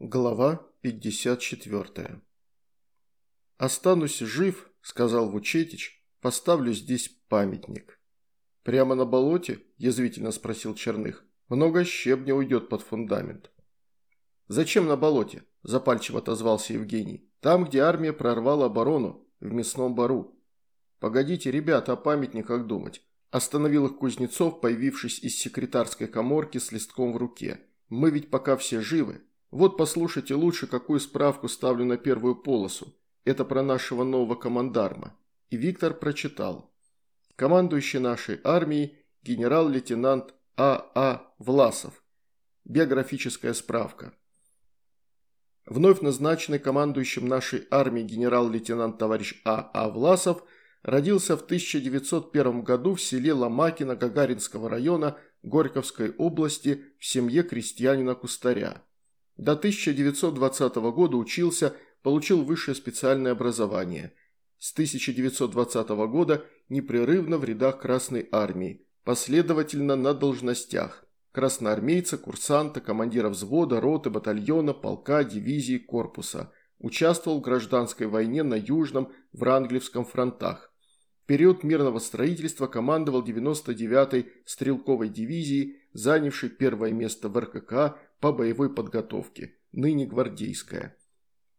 Глава 54 «Останусь жив», – сказал Вучетич, – «поставлю здесь памятник». «Прямо на болоте?» – язвительно спросил Черных. «Много щебня уйдет под фундамент». «Зачем на болоте?» – запальчиво отозвался Евгений. «Там, где армия прорвала оборону, в мясном бару». «Погодите, ребята, о памятниках думать», – остановил их Кузнецов, появившись из секретарской коморки с листком в руке. «Мы ведь пока все живы». Вот послушайте лучше, какую справку ставлю на первую полосу. Это про нашего нового командарма. И Виктор прочитал. Командующий нашей армией генерал-лейтенант А.А. А. Власов. Биографическая справка. Вновь назначенный командующим нашей армией генерал-лейтенант товарищ А.А. А. Власов родился в 1901 году в селе Ломакино Гагаринского района Горьковской области в семье крестьянина-кустаря. До 1920 года учился, получил высшее специальное образование. С 1920 года непрерывно в рядах Красной Армии, последовательно на должностях красноармейца, курсанта, командира взвода, роты, батальона, полка, дивизии, корпуса. Участвовал в гражданской войне на Южном, Вранглевском фронтах. В период мирного строительства командовал 99-й стрелковой дивизией, занявшей первое место в РКК по боевой подготовке, ныне гвардейская.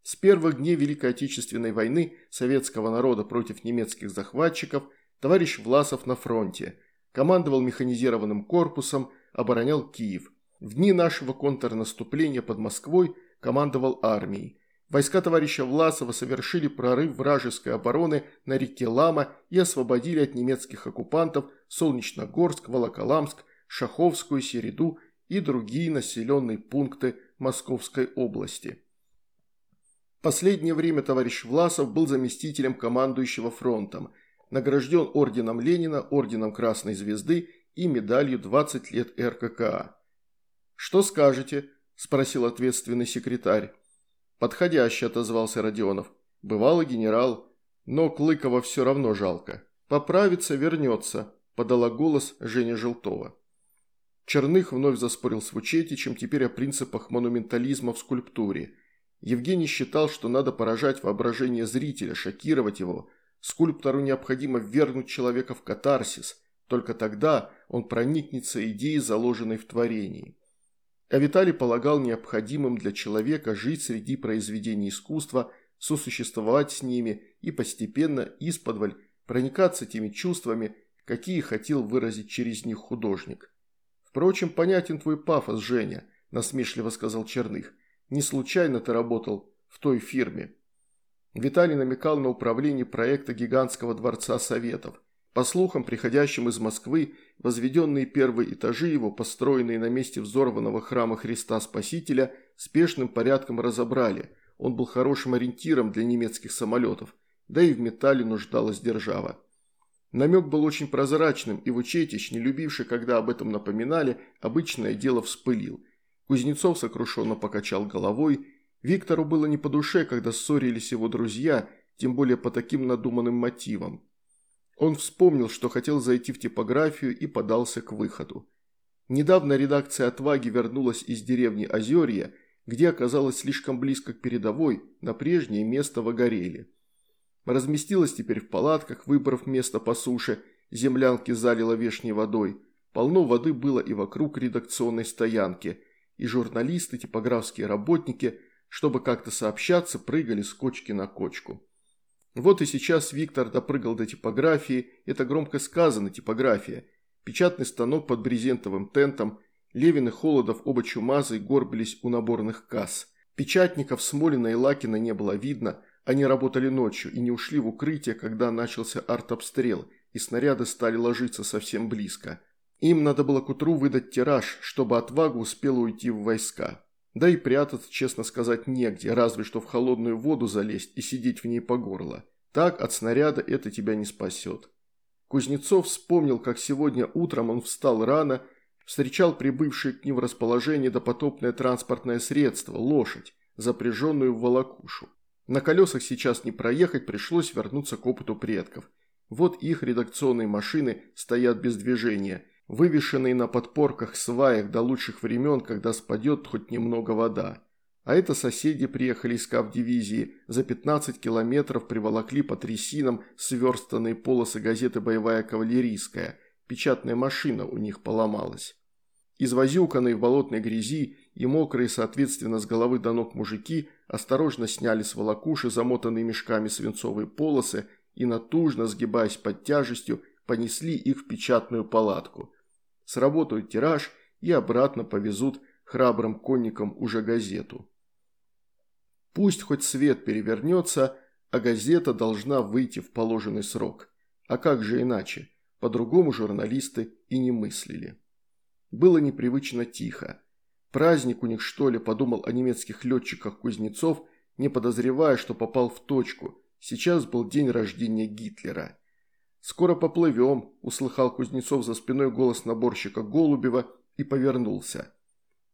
С первых дней Великой Отечественной войны советского народа против немецких захватчиков товарищ Власов на фронте, командовал механизированным корпусом, оборонял Киев. В дни нашего контрнаступления под Москвой командовал армией. Войска товарища Власова совершили прорыв вражеской обороны на реке Лама и освободили от немецких оккупантов Солнечногорск, Волоколамск, Шаховскую, Середу и другие населенные пункты Московской области. Последнее время товарищ Власов был заместителем командующего фронтом, награжден орденом Ленина, орденом Красной Звезды и медалью 20 лет РККА. «Что скажете?» – спросил ответственный секретарь. «Подходяще», – отозвался Родионов. «Бывало генерал, но Клыкова все равно жалко. Поправится, вернется», – подала голос Женя Желтова. Черных вновь заспорил с Вучетичем теперь о принципах монументализма в скульптуре. Евгений считал, что надо поражать воображение зрителя, шокировать его. Скульптору необходимо ввергнуть человека в катарсис. Только тогда он проникнется идеей, заложенной в творении. А Виталий полагал необходимым для человека жить среди произведений искусства, сосуществовать с ними и постепенно, исподволь, проникаться теми чувствами, какие хотел выразить через них художник. «Впрочем, понятен твой пафос, Женя», – насмешливо сказал Черных. «Не случайно ты работал в той фирме». Виталий намекал на управление проекта гигантского дворца Советов. По слухам, приходящим из Москвы, возведенные первые этажи его, построенные на месте взорванного храма Христа Спасителя, спешным порядком разобрали. Он был хорошим ориентиром для немецких самолетов, да и в металле нуждалась держава. Намек был очень прозрачным, и Вучетич, не любивший, когда об этом напоминали, обычное дело вспылил. Кузнецов сокрушенно покачал головой. Виктору было не по душе, когда ссорились его друзья, тем более по таким надуманным мотивам. Он вспомнил, что хотел зайти в типографию и подался к выходу. Недавно редакция «Отваги» вернулась из деревни Озерья, где оказалась слишком близко к передовой, на прежнее место в Огореле. Разместилась теперь в палатках, выбрав место по суше, землянки залила вешней водой. Полно воды было и вокруг редакционной стоянки, и журналисты, типографские работники, чтобы как-то сообщаться, прыгали с кочки на кочку. Вот и сейчас Виктор допрыгал до типографии, это громко сказано, типография. Печатный станок под брезентовым тентом, Левин и Холодов, оба чумазы, горбились у наборных касс. Печатников Смолина и Лакина не было видно – они работали ночью и не ушли в укрытие, когда начался артобстрел, и снаряды стали ложиться совсем близко. Им надо было к утру выдать тираж, чтобы отвага успела уйти в войска. Да и прятаться, честно сказать, негде, разве что в холодную воду залезть и сидеть в ней по горло. Так от снаряда это тебя не спасет. Кузнецов вспомнил, как сегодня утром он встал рано, встречал прибывшее к ним в расположение допотопное транспортное средство – лошадь, запряженную в волокушу. На колесах сейчас не проехать, пришлось вернуться к опыту предков. Вот их редакционные машины стоят без движения, вывешенные на подпорках, сваях до лучших времен, когда спадет хоть немного вода. А это соседи приехали из кавдивизии, за 15 километров приволокли по трясинам сверстанные полосы газеты «Боевая кавалерийская». Печатная машина у них поломалась. Извозюканные в болотной грязи и мокрые, соответственно, с головы до ног мужики осторожно сняли с волокуши замотанные мешками свинцовые полосы и, натужно сгибаясь под тяжестью, понесли их в печатную палатку. Сработают тираж и обратно повезут храбрым конникам уже газету. Пусть хоть свет перевернется, а газета должна выйти в положенный срок. А как же иначе? По-другому журналисты и не мыслили. Было непривычно тихо. Праздник у них, что ли, подумал о немецких летчиках Кузнецов, не подозревая, что попал в точку. Сейчас был день рождения Гитлера. «Скоро поплывем», – услыхал Кузнецов за спиной голос наборщика Голубева и повернулся.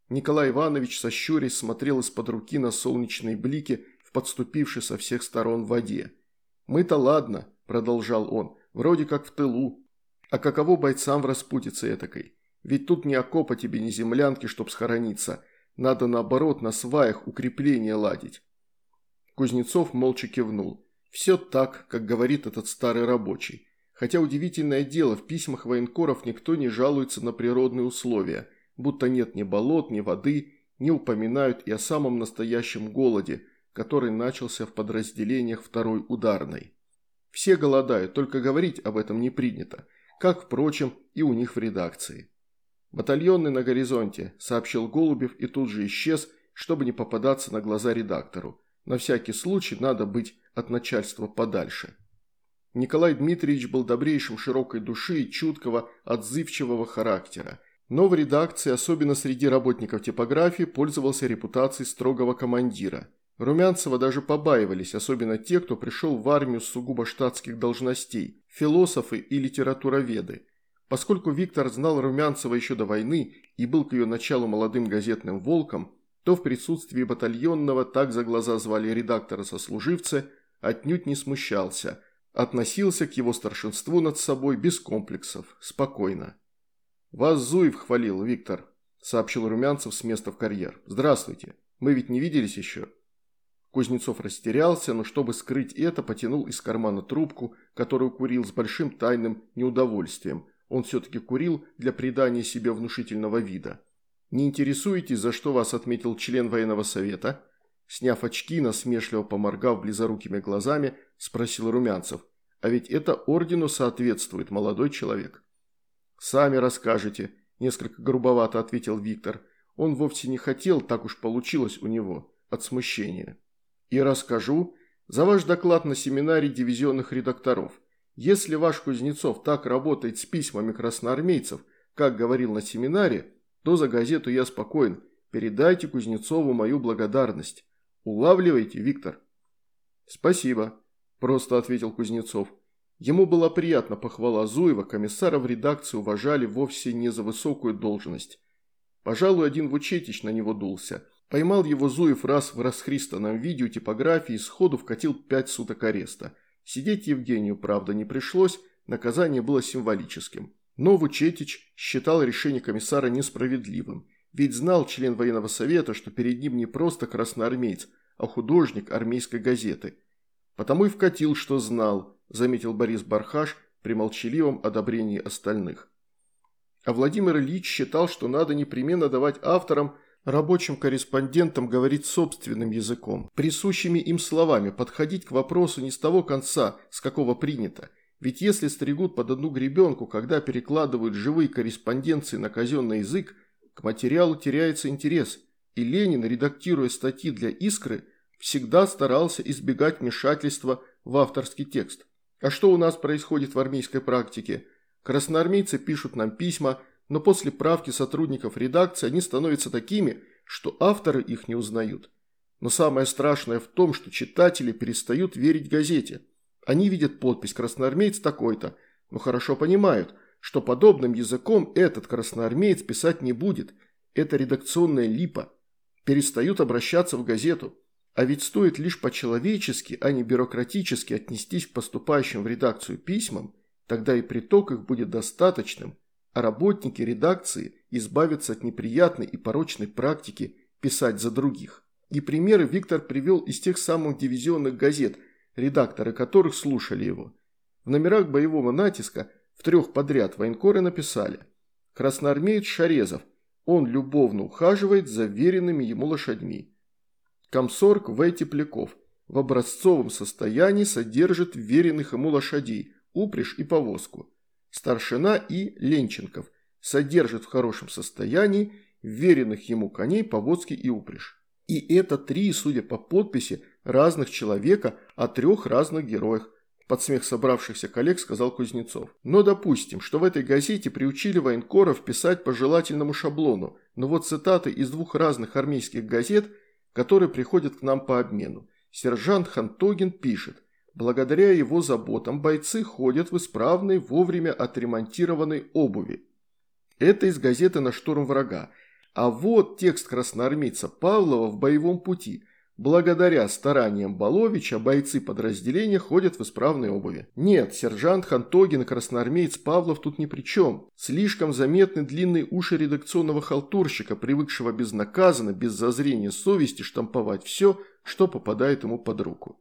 Николай Иванович, сощурясь, смотрел из-под руки на солнечные блики в подступившей со всех сторон воде. «Мы-то ладно», – продолжал он, – «вроде как в тылу. А каково бойцам в распутице этакой? Ведь тут ни окопа тебе, ни землянки, чтоб схорониться. Надо, наоборот, на сваях укрепления ладить». Кузнецов молча кивнул. Все так, как говорит этот старый рабочий. Хотя удивительное дело, в письмах военкоров никто не жалуется на природные условия, будто нет ни болот, ни воды, не упоминают и о самом настоящем голоде, который начался в подразделениях второй ударной. Все голодают, только говорить об этом не принято, как, впрочем, и у них в редакции. «Батальонный на горизонте», – сообщил Голубев и тут же исчез, чтобы не попадаться на глаза редактору. На всякий случай надо быть от начальства подальше. Николай Дмитриевич был добрейшим широкой души и чуткого, отзывчивого характера. Но в редакции, особенно среди работников типографии, пользовался репутацией строгого командира. Румянцева даже побаивались, особенно те, кто пришел в армию с сугубо штатских должностей, философы и литературоведы. Поскольку Виктор знал Румянцева еще до войны и был к ее началу молодым газетным волком, то в присутствии батальонного, так за глаза звали редактора-сослуживца, отнюдь не смущался, относился к его старшинству над собой без комплексов, спокойно. «Вас Зуев хвалил, Виктор», – сообщил Румянцев с места в карьер. «Здравствуйте. Мы ведь не виделись еще?» Кузнецов растерялся, но чтобы скрыть это, потянул из кармана трубку, которую курил с большим тайным неудовольствием – он все-таки курил для придания себе внушительного вида. «Не интересуетесь, за что вас отметил член военного совета?» Сняв очки, насмешливо поморгав близорукими глазами, спросил Румянцев. «А ведь это ордену соответствует, молодой человек». «Сами расскажете», – несколько грубовато ответил Виктор. Он вовсе не хотел, так уж получилось у него, от смущения. «И расскажу за ваш доклад на семинаре дивизионных редакторов. Если ваш Кузнецов так работает с письмами красноармейцев, как говорил на семинаре, то за газету я спокоен. Передайте Кузнецову мою благодарность. Улавливайте, Виктор?» «Спасибо», – просто ответил Кузнецов. Ему была приятна похвала Зуева, комиссара в редакции уважали вовсе не за высокую должность. Пожалуй, один Вучетич на него дулся. Поймал его Зуев раз в расхристанном видео типографии и сходу вкатил пять суток ареста – Сидеть Евгению, правда, не пришлось, наказание было символическим. Но Вучетич считал решение комиссара несправедливым, ведь знал член военного совета, что перед ним не просто красноармеец, а художник армейской газеты. Потому и вкатил, что знал, заметил Борис Бархаш при молчаливом одобрении остальных. А Владимир Ильич считал, что надо непременно давать авторам Рабочим корреспондентам говорить собственным языком, присущими им словами, подходить к вопросу не с того конца, с какого принято. Ведь если стригут под одну гребенку, когда перекладывают живые корреспонденции на казенный язык, к материалу теряется интерес. И Ленин, редактируя статьи для «Искры», всегда старался избегать вмешательства в авторский текст. А что у нас происходит в армейской практике? Красноармейцы пишут нам письма – но после правки сотрудников редакции они становятся такими, что авторы их не узнают. Но самое страшное в том, что читатели перестают верить газете. Они видят подпись «Красноармеец такой-то», но хорошо понимают, что подобным языком этот красноармеец писать не будет. Это редакционная липа. Перестают обращаться в газету. А ведь стоит лишь по-человечески, а не бюрократически отнестись к поступающим в редакцию письмам, тогда и приток их будет достаточным – а работники редакции избавятся от неприятной и порочной практики писать за других. И примеры Виктор привел из тех самых дивизионных газет, редакторы которых слушали его. В номерах боевого натиска в трех подряд военкоры написали «Красноармеец Шарезов, он любовно ухаживает за веренными ему лошадьми». Комсорг В. Тепляков в образцовом состоянии содержит веренных ему лошадей, упряжь и повозку. Старшина И. Ленченков содержит в хорошем состоянии веренных ему коней, повозки и упряжь. И это три, судя по подписи, разных человека о трех разных героях, под смех собравшихся коллег сказал Кузнецов. Но допустим, что в этой газете приучили военкоров писать по желательному шаблону, но вот цитаты из двух разных армейских газет, которые приходят к нам по обмену. Сержант Хантогин пишет, благодаря его заботам бойцы ходят в исправной, вовремя отремонтированной обуви. Это из газеты «На штурм врага». А вот текст красноармейца Павлова в боевом пути. Благодаря стараниям Баловича бойцы подразделения ходят в исправной обуви. Нет, сержант Хантогин и красноармеец Павлов тут ни при чем. Слишком заметны длинные уши редакционного халтурщика, привыкшего безнаказанно, без зазрения совести штамповать все, что попадает ему под руку.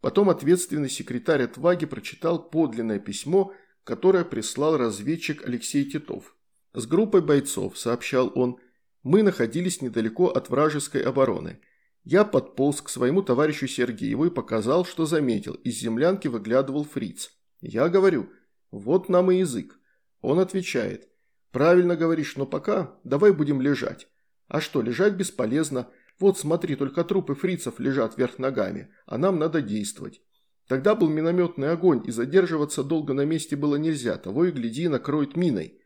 Потом ответственный секретарь отваги прочитал подлинное письмо, которое прислал разведчик Алексей Титов. «С группой бойцов», – сообщал он, – «мы находились недалеко от вражеской обороны». Я подполз к своему товарищу Сергееву и показал, что заметил. Из землянки выглядывал фриц. Я говорю, вот нам и язык. Он отвечает, правильно говоришь, но пока давай будем лежать. А что, лежать бесполезно. Вот смотри, только трупы фрицев лежат вверх ногами, а нам надо действовать. Тогда был минометный огонь, и задерживаться долго на месте было нельзя, того и гляди, накроет миной.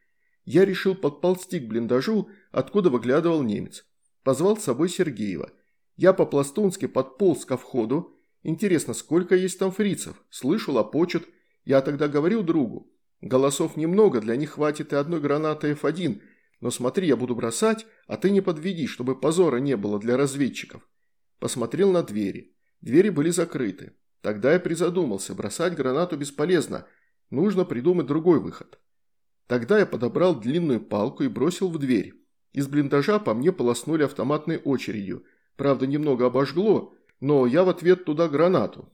Я решил подползти к блиндажу, откуда выглядывал немец. Позвал с собой Сергеева. Я по-пластунски подполз ко входу. Интересно, сколько есть там фрицев? Слышу, лопочут. Я тогда говорил другу. Голосов немного, для них хватит и одной гранаты F1. Но смотри, я буду бросать, а ты не подведи, чтобы позора не было для разведчиков. Посмотрел на двери. Двери были закрыты. Тогда я призадумался, бросать гранату бесполезно. Нужно придумать другой выход. Тогда я подобрал длинную палку и бросил в дверь. Из блиндажа по мне полоснули автоматной очередью – Правда, немного обожгло, но я в ответ туда гранату.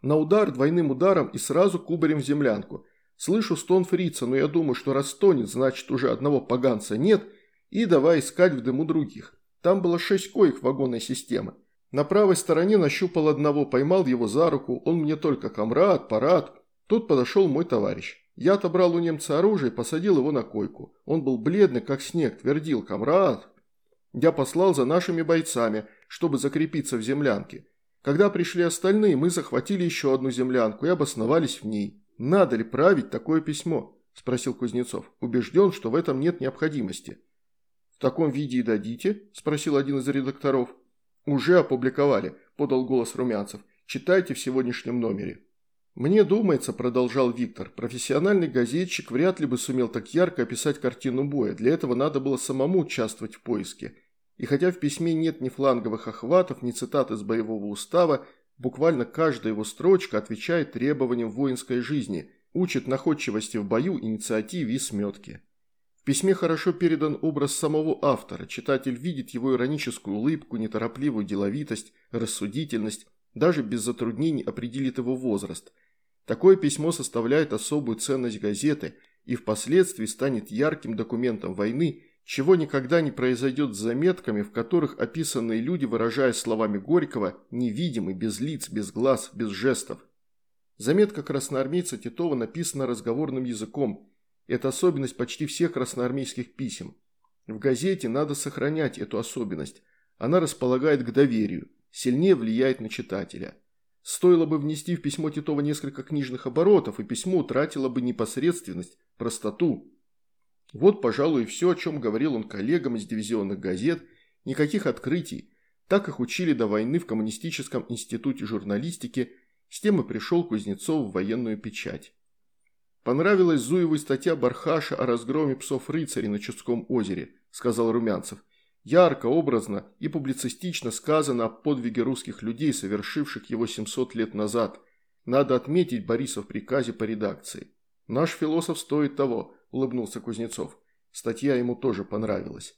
На удар двойным ударом и сразу кубарем в землянку. Слышу стон фрица, но я думаю, что раз стонет, значит уже одного поганца нет, и давай искать в дыму других. Там было шесть коек вагонной системы. На правой стороне нащупал одного, поймал его за руку, он мне только комрад, парад. Тут подошел мой товарищ. Я отобрал у немца оружие и посадил его на койку. Он был бледный, как снег, твердил «Комрад, я послал за нашими бойцами, чтобы закрепиться в землянке. Когда пришли остальные, мы захватили еще одну землянку и обосновались в ней. Надо ли править такое письмо? Спросил Кузнецов. Убежден, что в этом нет необходимости. В таком виде и дадите? Спросил один из редакторов. Уже опубликовали, подал голос Румянцев. Читайте в сегодняшнем номере. «Мне думается», – продолжал Виктор, – «профессиональный газетчик вряд ли бы сумел так ярко описать картину боя. Для этого надо было самому участвовать в поиске. И хотя в письме нет ни фланговых охватов, ни цитат из боевого устава, буквально каждая его строчка отвечает требованиям воинской жизни, учит находчивости в бою, инициативе и сметке. Письме хорошо передан образ самого автора, читатель видит его ироническую улыбку, неторопливую деловитость, рассудительность, даже без затруднений определит его возраст. Такое письмо составляет особую ценность газеты и впоследствии станет ярким документом войны чего никогда не произойдет с заметками, в которых описанные люди, выражая словами Горького, невидимы, без лиц, без глаз, без жестов. Заметка красноармейца Титова написана разговорным языком. Это особенность почти всех красноармейских писем. В газете надо сохранять эту особенность. Она располагает к доверию, сильнее влияет на читателя. Стоило бы внести в письмо Титова несколько книжных оборотов, и письмо утратило бы непосредственность, простоту. Вот, пожалуй, и все, о чем говорил он коллегам из дивизионных газет, никаких открытий. Так их учили до войны в Коммунистическом институте журналистики, с тем и пришел Кузнецов в военную печать. «Понравилась Зуевой статья Бархаша о разгроме псов-рыцарей на Чудском озере», – сказал Румянцев. «Ярко, образно и публицистично сказано о подвиге русских людей, совершивших его 700 лет назад. Надо отметить Бориса в приказе по редакции. Наш философ стоит того», – улыбнулся Кузнецов. Статья ему тоже понравилась.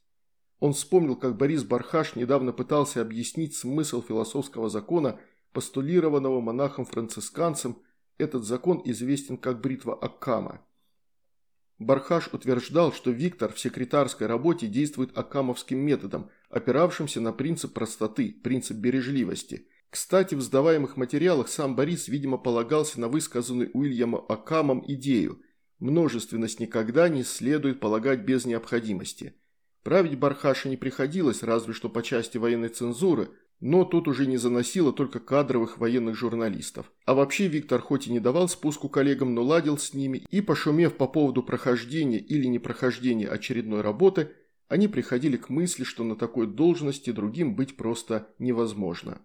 Он вспомнил, как Борис Бархаш недавно пытался объяснить смысл философского закона, постулированного монахом-францисканцем. Этот закон известен как бритва Аккама. Бархаш утверждал, что Виктор в секретарской работе действует аккамовским методом, опиравшимся на принцип простоты, принцип бережливости. Кстати, в сдаваемых материалах сам Борис, видимо, полагался на высказанную Уильямом Акамом идею «множественность никогда не следует полагать без необходимости». Править Бархаша не приходилось, разве что по части военной цензуры, но тут уже не заносило только кадровых военных журналистов. А вообще Виктор хоть и не давал спуску коллегам, но ладил с ними, и, пошумев по поводу прохождения или непрохождения очередной работы, они приходили к мысли, что на такой должности другим быть просто невозможно.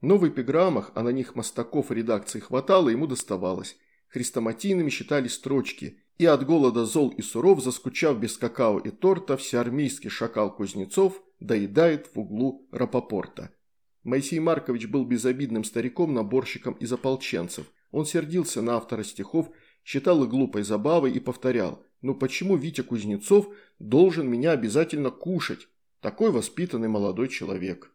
Но в эпиграммах, а на них мостаков редакции хватало, ему доставалось. Хрестоматийными считались строчки «И от голода зол и суров, заскучав без какао и торта, всеармейский шакал Кузнецов – доедает в углу Рапопорта. Моисей Маркович был безобидным стариком-наборщиком из ополченцев. Он сердился на автора стихов, считал их глупой забавой и повторял «Ну почему Витя Кузнецов должен меня обязательно кушать? Такой воспитанный молодой человек».